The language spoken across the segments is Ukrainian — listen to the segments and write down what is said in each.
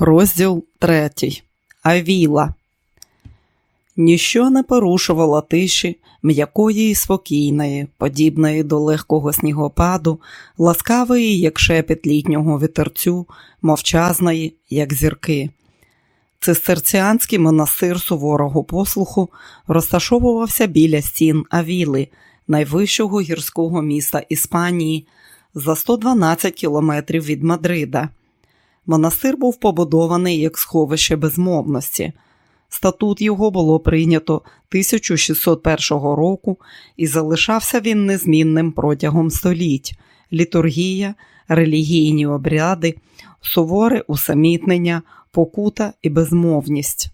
Розділ третій. Авіла. Ніщо не порушувало тиші, м'якої і спокійної, подібної до легкого снігопаду, ласкавої, як шепіт літнього вітерцю, мовчазної, як зірки. Цистерціанський монастир суворого послуху розташовувався біля стін Авіли, найвищого гірського міста Іспанії, за 112 кілометрів від Мадрида. Монастир був побудований як сховище безмовності. Статут його було прийнято 1601 року і залишався він незмінним протягом століть. Літургія, релігійні обряди, суворе усамітнення, покута і безмовність,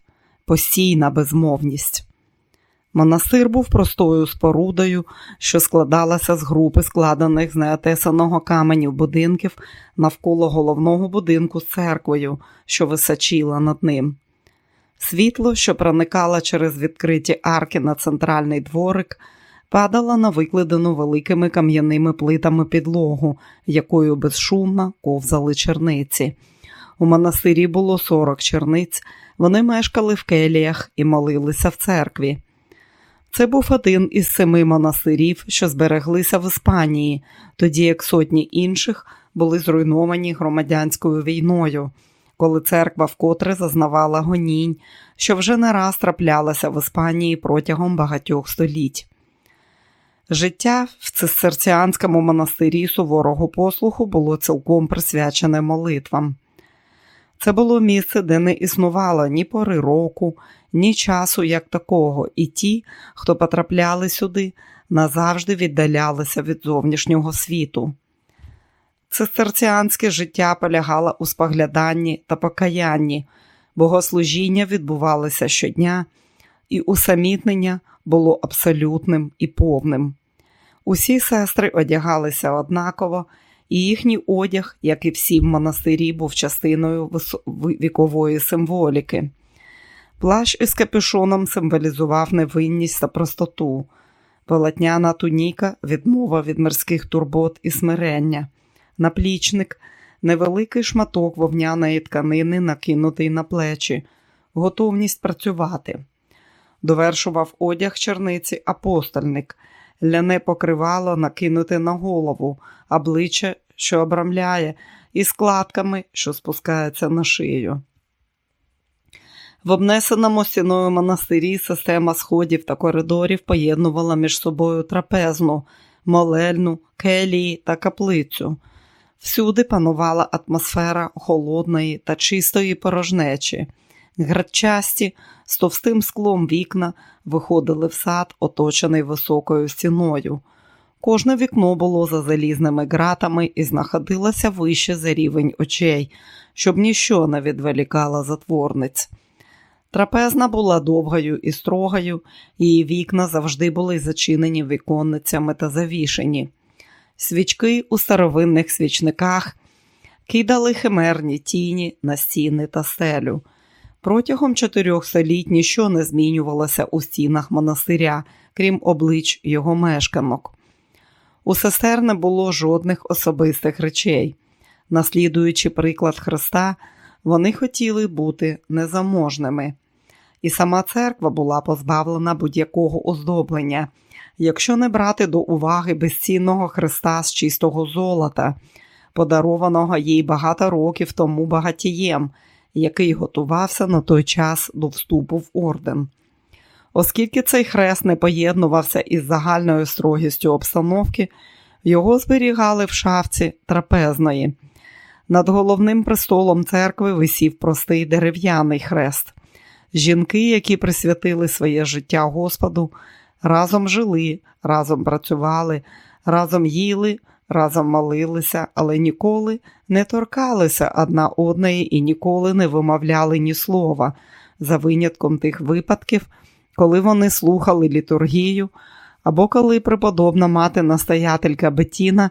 постійна безмовність. Монастир був простою спорудою, що складалася з групи складених з неотесаного каменю будинків навколо головного будинку з церквою, що височила над ним. Світло, що проникало через відкриті арки на центральний дворик, падало на викладену великими кам'яними плитами підлогу, якою безшумно ковзали черниці. У монастирі було 40 черниць, вони мешкали в келіях і молилися в церкві. Це був один із семи монастирів, що збереглися в Іспанії, тоді як сотні інших були зруйновані громадянською війною, коли церква вкотре зазнавала гонінь, що вже не раз траплялася в Іспанії протягом багатьох століть. Життя в цистерціанському монастирі суворого послуху було цілком присвячене молитвам. Це було місце, де не існувало ні пори року, ні часу як такого, і ті, хто потрапляли сюди, назавжди віддалялися від зовнішнього світу. Цистерціанське життя полягало у спогляданні та покаянні, богослужіння відбувалося щодня, і усамітнення було абсолютним і повним. Усі сестри одягалися однаково, і їхній одяг, як і всі в монастирі, був частиною вікової символіки. Плащ із капюшоном символізував невинність та простоту, полотняна туніка відмова від мирських турбот і смирення, наплічник, невеликий шматок вовняної тканини, накинутий на плечі, готовність працювати. Довершував одяг черниці апостольник, ляне покривало накинуте на голову, обличчя, що обрамляє, і складками, що спускаються на шию. В обнесеному стіною монастирі система сходів та коридорів поєднувала між собою трапезну, молельну, келії та каплицю. Всюди панувала атмосфера холодної та чистої порожнечі. Градчасті з товстим склом вікна виходили в сад, оточений високою стіною. Кожне вікно було за залізними ґратами і знаходилося вище за рівень очей, щоб ніщо не відволікало затворниць. Трапезна була довгою і строгою, її вікна завжди були зачинені віконницями та завішені. Свічки у старовинних свічниках кидали химерні тіні на стіни та стелю. Протягом чотирьох століть ніщо не змінювалося у стінах монастиря, крім облич його мешканок. У сестер не було жодних особистих речей. Наслідуючи приклад Христа, вони хотіли бути незаможними і сама церква була позбавлена будь-якого оздоблення, якщо не брати до уваги безцінного хреста з чистого золота, подарованого їй багато років тому багатієм, який готувався на той час до вступу в орден. Оскільки цей хрест не поєднувався із загальною строгістю обстановки, його зберігали в шафці трапезної. Над головним престолом церкви висів простий дерев'яний хрест. Жінки, які присвятили своє життя Господу, разом жили, разом працювали, разом їли, разом молилися, але ніколи не торкалися одна одної і ніколи не вимовляли ні слова, за винятком тих випадків, коли вони слухали літургію, або коли преподобна мати настоятелька Бетіна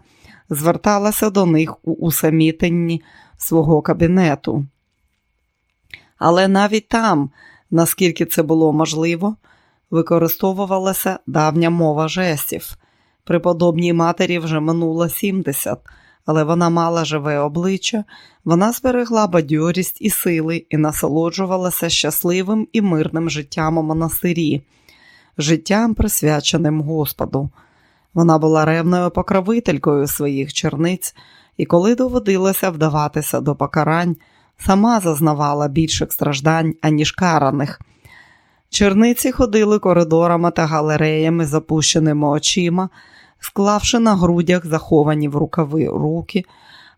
зверталася до них у усамітенні свого кабінету. Але навіть там наскільки це було можливо, використовувалася давня мова жестів. Преподобній матері вже минуло 70, але вона мала живе обличчя, вона зберегла бадьорість і сили і насолоджувалася щасливим і мирним життям у монастирі, життям, присвяченим Господу. Вона була ревною покровителькою своїх черниць, і коли доводилося вдаватися до покарань, сама зазнавала більших страждань, аніж караних. Черниці ходили коридорами та галереями з опущеними очима, склавши на грудях заховані в рукави руки,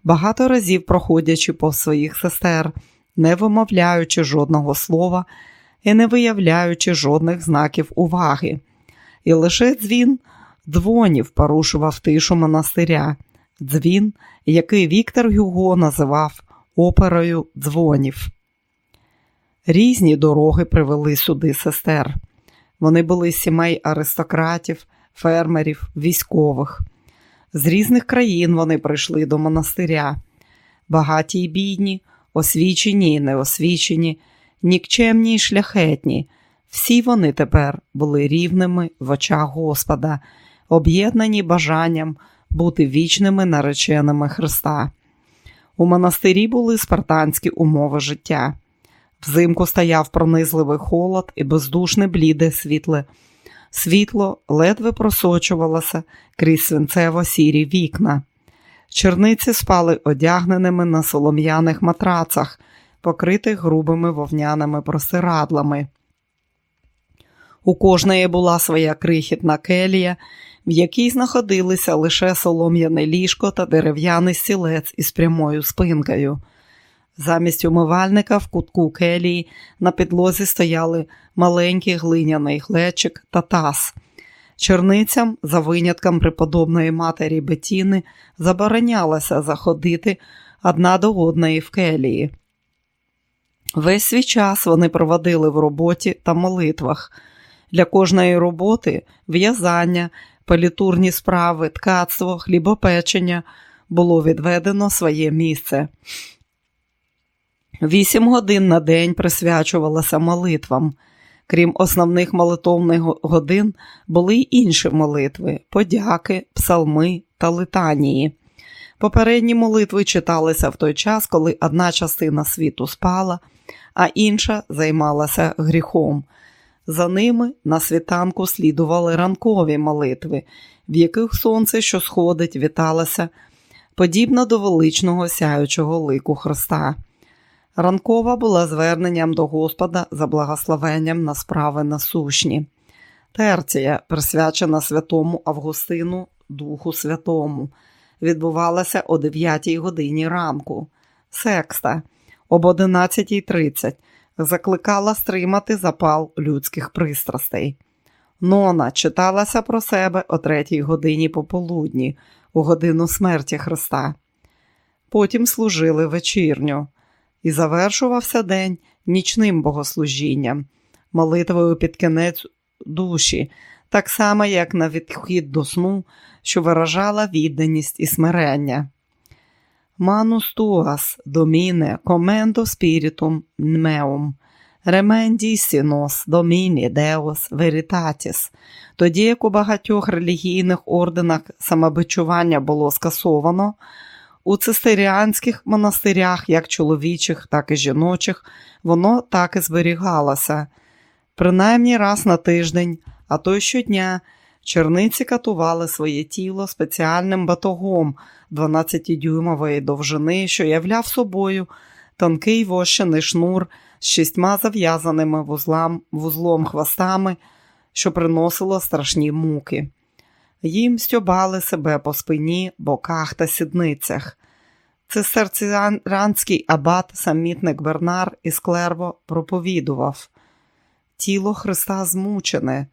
багато разів проходячи по своїх сестер, не вимовляючи жодного слова і не виявляючи жодних знаків уваги. І лише дзвін дзвонів порушував тишу монастиря, дзвін, який Віктор Гюго називав оперою дзвонів. Різні дороги привели сюди сестер. Вони були сімей аристократів, фермерів, військових. З різних країн вони прийшли до монастиря. Багаті й бідні, освічені й неосвічені, нікчемні й шляхетні. Всі вони тепер були рівними в очах Господа, об'єднані бажанням бути вічними нареченими Христа. У монастирі були спартанські умови життя. Взимку стояв пронизливий холод і бездушне бліде світле. Світло ледве просочувалося крізь свинцево сірі вікна. Черниці спали одягненими на солом'яних матрацах, покритих грубими вовняними простирадлами. У кожної була своя крихітна келія, в якій знаходилися лише солом'яне ліжко та дерев'яний стілець із прямою спинкою. Замість умивальника в кутку келії на підлозі стояли маленький глиняний глечик та таз. Черницям, за винятком преподобної матері Бетіни, заборонялося заходити одна до одної в келії. Весь свій час вони проводили в роботі та молитвах. Для кожної роботи в'язання, політурні справи, ткацтво, хлібопечення було відведено своє місце. Вісім годин на день присвячувалася молитвам. Крім основних молитовних годин, були й інші молитви, подяки, псалми та литанії. Попередні молитви читалися в той час, коли одна частина світу спала, а інша займалася гріхом. За ними на світанку слідували ранкові молитви, в яких сонце, що сходить, віталося, подібно до величного сяючого лику Христа. Ранкова була зверненням до Господа за благословенням на справи насущні. Терція, присвячена святому Августину, Духу Святому, відбувалася о 9 годині ранку. Секста об 11.30 закликала стримати запал людських пристрастей. Нона читалася про себе о 3 годині пополудні, у годину смерті Христа. Потім служили вечірню і завершувався день нічним богослужінням, молитвою під кінець душі, так само, як на відхід до сну, що виражала відданість і смирення. Manus tuas, Domine, commendo spiritum meum, redemisti nos, Domine, Deus veritatis. Тоді як у багатьох релігійних орденах самобичування було скасовано, у цистеріанських монастирях, як чоловічих, так і жіночих, воно так і зберігалося. Принаймні раз на тиждень, а то й щодня, черниці катували своє тіло спеціальним батогом 12-дюймової довжини, що являв собою тонкий вощений шнур з шістьма зав'язаними вузлом, вузлом хвостами, що приносило страшні муки. Їм стьобали себе по спині, боках та сідницях. Цистерціанський абат, самітник Бернар із Клерво проповідував тіло Христа змучене,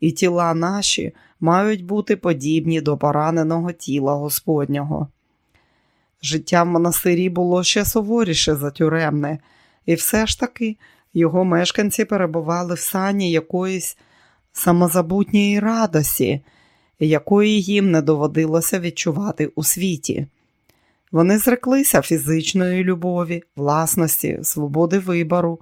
і тіла наші мають бути подібні до пораненого тіла Господнього. Життя в монастирі було ще суворіше за тюремне, і все ж таки його мешканці перебували в сані якоїсь самозабутньої радості якої їм не доводилося відчувати у світі. Вони зреклися фізичної любові, власності, свободи вибору,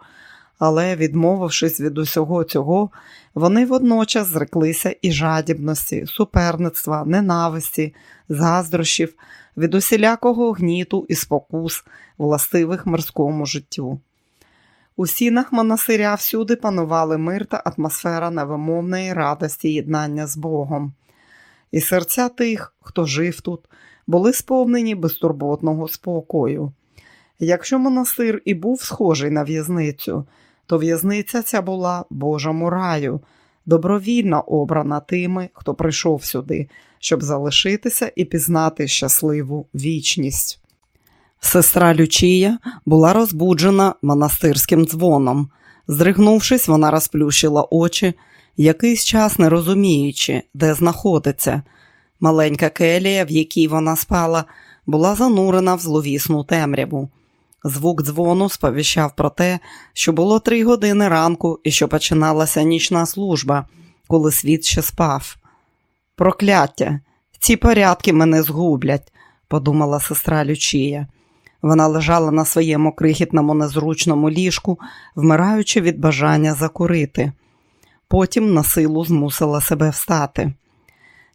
але, відмовившись від усього цього, вони водночас зреклися і жадібності, суперництва, ненависті, заздрощів, від усілякого гніту і спокус, властивих морському життю. У сінах монастиря всюди панували мир та атмосфера невимовної радості єднання з Богом. І серця тих, хто жив тут, були сповнені безтурботного спокою. Якщо монастир і був схожий на в'язницю, то в'язниця ця була Божому раю, добровільно обрана тими, хто прийшов сюди, щоб залишитися і пізнати щасливу вічність. Сестра Лючія була розбуджена монастирським дзвоном. Здригнувшись, вона розплющила очі, якийсь час не розуміючи, де знаходиться. Маленька келія, в якій вона спала, була занурена в зловісну темряву. Звук дзвону сповіщав про те, що було три години ранку і що починалася нічна служба, коли світ ще спав. Прокляття, ці порядки мене згублять, подумала сестра Лючія. Вона лежала на своєму крихітному незручному ліжку, вмираючи від бажання закурити. Потім на силу змусила себе встати.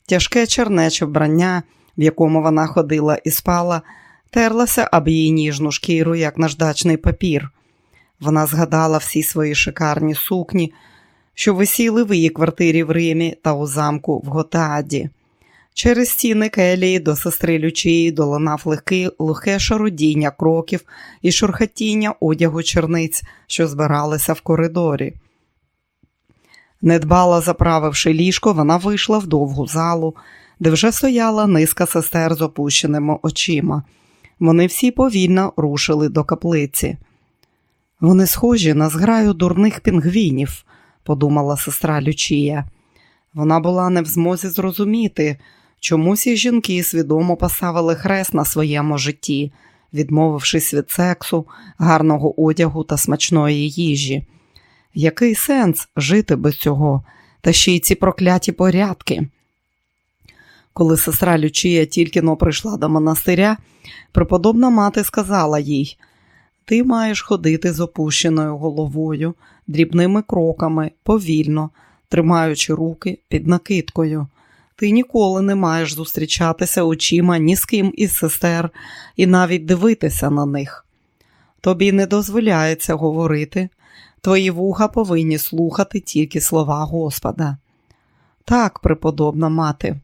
Тяжке чернече вбрання, в якому вона ходила і спала, терлася об її ніжну шкіру, як наждачний папір. Вона згадала всі свої шикарні сукні, що висіли в її квартирі в Римі та у замку в Готаді. Через стіни келії до сестри Лючії долинав легкий лухе шарудіння кроків і шурхатіння одягу черниць, що збиралися в коридорі. Недбало заправивши ліжко, вона вийшла в довгу залу, де вже стояла низка сестер з опущеними очима. Вони всі повільно рушили до каплиці. Вони схожі на зграю дурних пінгвінів, подумала сестра Лючія. Вона була не в змозі зрозуміти, чому ці жінки свідомо поставили хрест на своєму житті, відмовившись від сексу, гарного одягу та смачної їжі. Який сенс жити без цього, та ще й ці прокляті порядки? Коли сестра Лючія тільки но прийшла до монастиря, преподобна мати сказала їй: Ти маєш ходити з опущеною головою, дрібними кроками, повільно, тримаючи руки під накидкою. Ти ніколи не маєш зустрічатися очима ні з ким із сестер і навіть дивитися на них. Тобі не дозволяється говорити, твої вуха повинні слухати тільки слова Господа. Так, преподобна мати.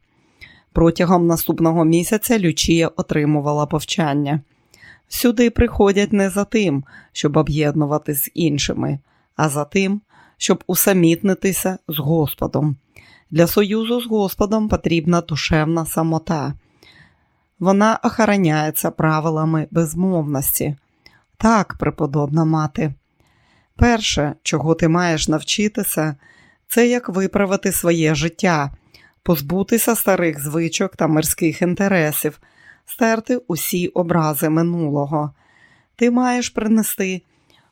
Протягом наступного місяця Лючія отримувала повчання. Сюди приходять не за тим, щоб об'єднувати з іншими, а за тим, щоб усамітнитися з Господом. Для союзу з Господом потрібна душевна самота. Вона охороняється правилами безмовності. Так, преподобна мати. Перше, чого ти маєш навчитися, це як виправити своє життя, позбутися старих звичок та мирських інтересів, стерти усі образи минулого. Ти маєш принести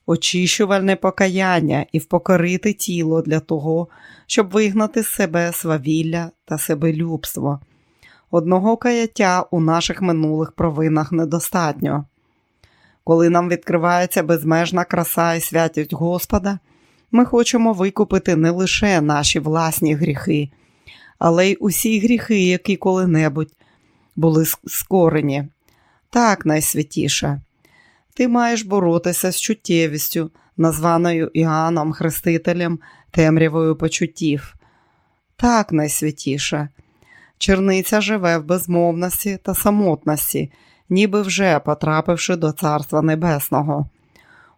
очищувальне покаяння і впокорити тіло для того, щоб вигнати з себе свавілля та себелюбство. Одного каяття у наших минулих провинах недостатньо. Коли нам відкривається безмежна краса і святість Господа, ми хочемо викупити не лише наші власні гріхи, але й усі гріхи, які коли-небудь були скорені. Так, найсвятіше. Ти маєш боротися з чуттєвістю, названою Іоанном Хрестителем темрявою почуттів. Так, найсвятіше. Черниця живе в безмовності та самотності, ніби вже потрапивши до Царства Небесного.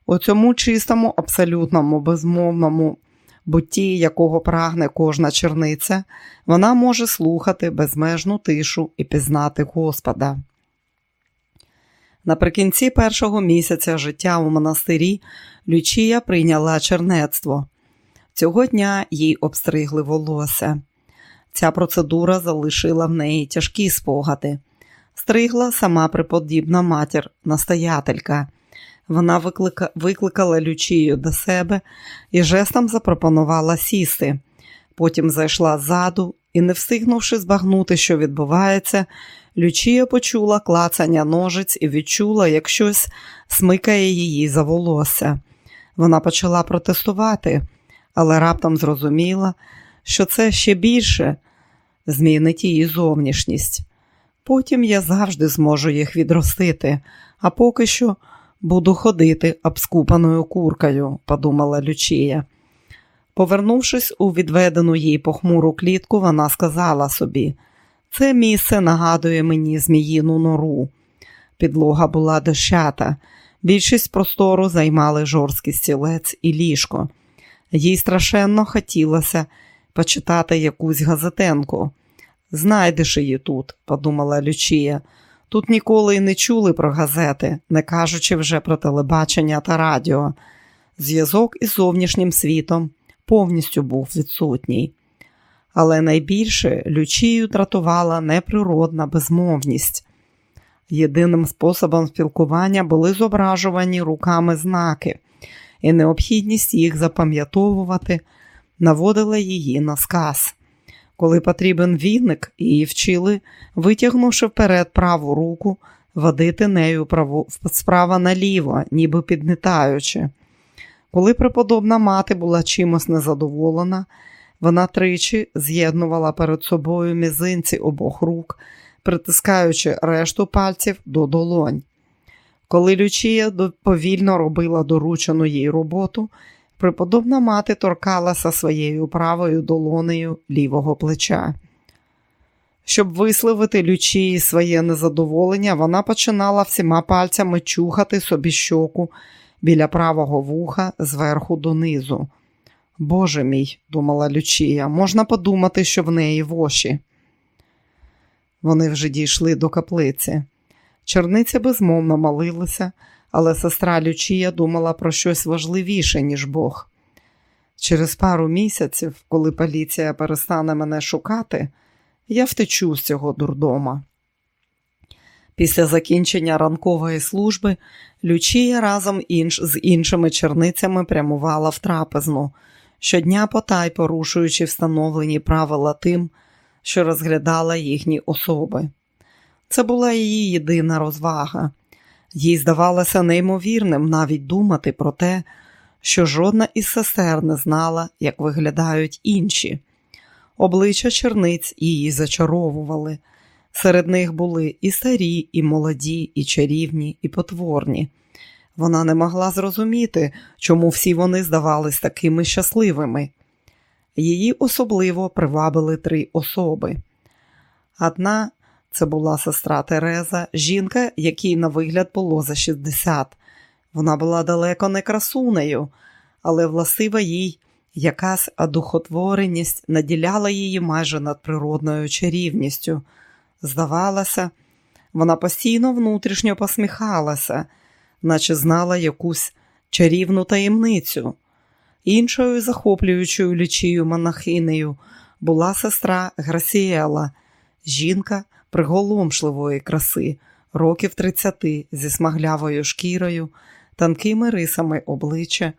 У цьому чистому, абсолютному, безмовному бутті, якого прагне кожна черниця, вона може слухати безмежну тишу і пізнати Господа. Наприкінці першого місяця життя у монастирі Лючія прийняла чернецтво. Цього дня їй обстригли волосся. Ця процедура залишила в неї тяжкі спогади. Стригла сама преподібна матір, настоятелька. Вона виклика... викликала Лючію до себе і жестом запропонувала сісти. Потім зайшла ззаду і, не встигнувши збагнути, що відбувається, Лючія почула клацання ножиць і відчула, як щось смикає її за волосся. Вона почала протестувати, але раптом зрозуміла, що це ще більше змінить її зовнішність. Потім я завжди зможу їх відростити, а поки що буду ходити обскупаною куркою, подумала Лючія. Повернувшись у відведену їй похмуру клітку, вона сказала собі це місце нагадує мені зміїну нору. Підлога була дощата, більшість простору займали жорсткий стілець і ліжко. Їй страшенно хотілося почитати якусь газетенку. Знайдеш її тут, подумала Лючія. Тут ніколи й не чули про газети, не кажучи вже про телебачення та радіо. Зв'язок із зовнішнім світом повністю був відсутній. Але найбільше Лючію дратувала неприродна безмовність. Єдиним способом спілкування були зображувані руками знаки, і необхідність їх запам'ятовувати наводила її на сказ. Коли потрібен віник, її вчили, витягнувши вперед праву руку, водити нею праву, справа наліво, ніби піднітаючи. Коли преподобна мати була чимось незадоволена, вона тричі з'єднувала перед собою мізинці обох рук, притискаючи решту пальців до долонь. Коли Лючія повільно робила доручену їй роботу, преподобна мати торкалася своєю правою долонею лівого плеча. Щоб висловити Лючії своє незадоволення, вона починала всіма пальцями чухати собі щоку біля правого вуха зверху донизу. Боже мій, думала Лючія, можна подумати, що в неї воші. Вони вже дійшли до каплиці. Черниця безмовно молилася, але сестра Лючія думала про щось важливіше, ніж Бог. Через пару місяців, коли поліція перестане мене шукати, я втечу з цього дурдома. Після закінчення ранкової служби Лючія разом інш, з іншими черницями прямувала в трапезну, щодня потай порушуючи встановлені правила тим, що розглядала їхні особи. Це була її єдина розвага. Їй здавалося неймовірним навіть думати про те, що жодна із сестер не знала, як виглядають інші. Обличчя черниць її зачаровували. Серед них були і старі, і молоді, і чарівні, і потворні. Вона не могла зрозуміти, чому всі вони здавались такими щасливими. Її особливо привабили три особи. Одна це була сестра Тереза, жінка, якій на вигляд було за 60. Вона була далеко не красунею, але власива їй якась одухотвореність наділяла її майже надприродною чарівністю. Здавалося, вона постійно внутрішньо посміхалася, наче знала якусь чарівну таємницю. Іншою захоплюючою лічію монахинею була сестра Грасіела, жінка приголомшливої краси, років 30 зі смаглявою шкірою, тонкими рисами обличчя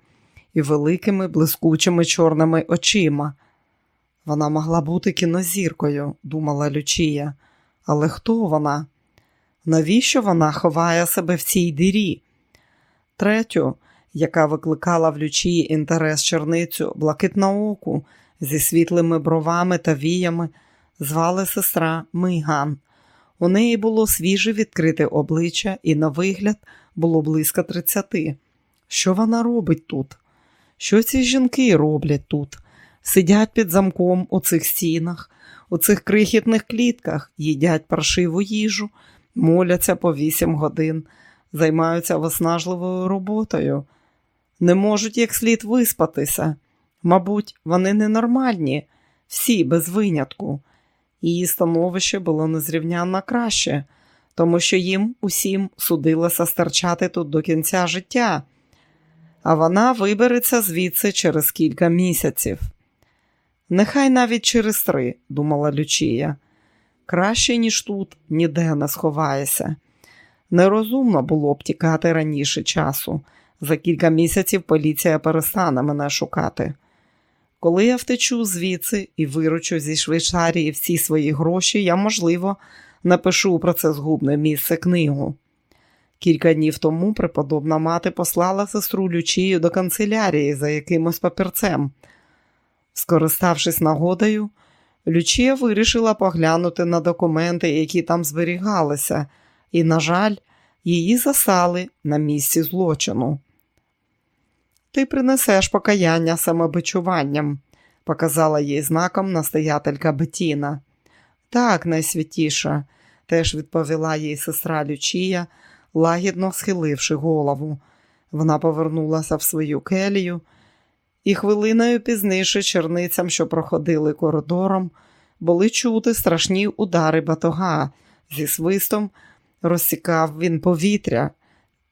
і великими блискучими чорними очима. Вона могла бути кінозіркою, думала Лючія. Але хто вона? Навіщо вона ховає себе в цій дирі? Третю, яка викликала в Лючії інтерес черницю блакитнооку зі світлими бровами та віями, звали сестра Мийган. У неї було свіже відкрите обличчя, і, на вигляд, було близько тридцяти. Що вона робить тут? Що ці жінки роблять тут? Сидять під замком у цих стінах, у цих крихітних клітках, їдять паршиву їжу, моляться по вісім годин, займаються виснажливою роботою, не можуть як слід виспатися. Мабуть, вони ненормальні, всі без винятку. Її становище було незрівнянно краще, тому що їм усім судилося старчати тут до кінця життя, а вона вибереться звідси через кілька місяців. Нехай навіть через три, думала Лючія. Краще, ніж тут, ніде не сховаєшся. Нерозумно було б тікати раніше часу. За кілька місяців поліція перестане мене шукати. Коли я втечу звідси і виручу зі Швейцарії всі свої гроші, я, можливо, напишу про це згубне місце книгу. Кілька днів тому преподобна мати послала сестру Лючію до канцелярії за якимось папірцем. Скориставшись нагодою, Лючія вирішила поглянути на документи, які там зберігалися, і, на жаль, її засали на місці злочину. Ти принесеш покаяння самобичуванням, показала їй знаком настоятелька Бетіна. Так, найсвятіша, теж відповіла їй сестра Лючія, лагідно схиливши голову. Вона повернулася в свою келію, і хвилиною пізніше черницям, що проходили коридором, були чути страшні удари батога. Зі свистом розсікав він повітря.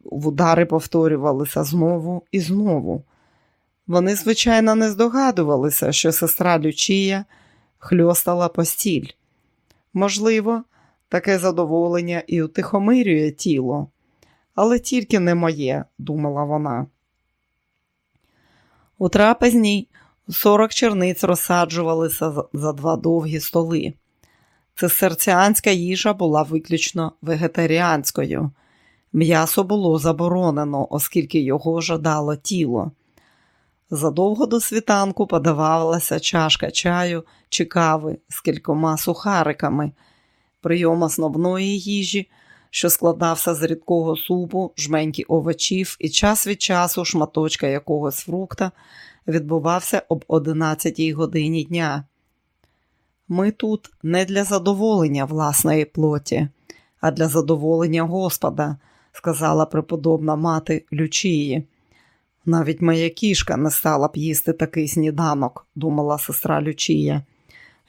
Удари повторювалися знову і знову. Вони, звичайно, не здогадувалися, що сестра Лючія хльостала постіль. Можливо, таке задоволення і утихомирює тіло, але тільки не моє, думала вона. У трапезній сорок черниць розсаджувалися за два довгі столи. Цистерціанська їжа була виключно вегетаріанською. М'ясо було заборонено, оскільки його жадало тіло. Задовго до світанку подавалася чашка чаю чи кави з кількома сухариками, прийом основної їжі, що складався з рідкого супу, жменьки овочів і час від часу шматочка якогось фрукта, відбувався об 11 годині дня. Ми тут не для задоволення власної плоті, а для задоволення Господа, сказала преподобна мати Лючії. Навіть моя кішка не стала б їсти такий сніданок, думала сестра Лючія.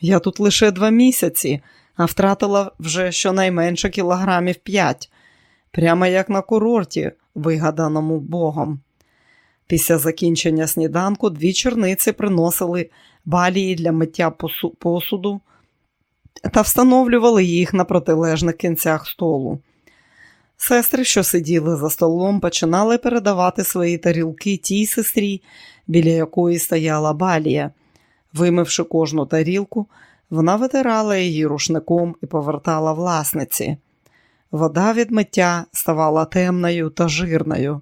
Я тут лише два місяці, а втратила вже щонайменше кілограмів п'ять, прямо як на курорті, вигаданому Богом. Після закінчення сніданку дві черниці приносили балії для миття посуду та встановлювали їх на протилежних кінцях столу. Сестри, що сиділи за столом, починали передавати свої тарілки тій сестрі, біля якої стояла балія. Вимивши кожну тарілку, вона витирала її рушником і повертала власниці. Вода від миття ставала темною та жирною.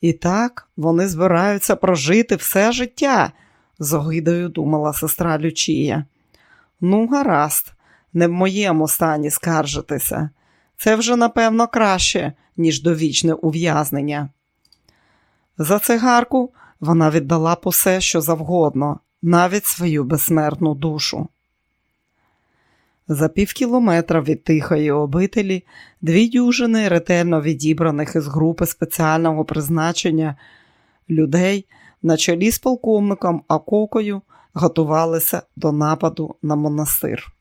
І так вони збираються прожити все життя, з огидою думала сестра Лючія. Ну, гаразд, не в моєму стані скаржитися. Це вже, напевно, краще, ніж довічне ув'язнення. За цигарку вона віддала по все, що завгодно, навіть свою безсмертну душу. За пів кілометра від тихої обителі дві дюжини ретельно відібраних із групи спеціального призначення людей на чолі з полковником Акокою готувалися до нападу на монастир.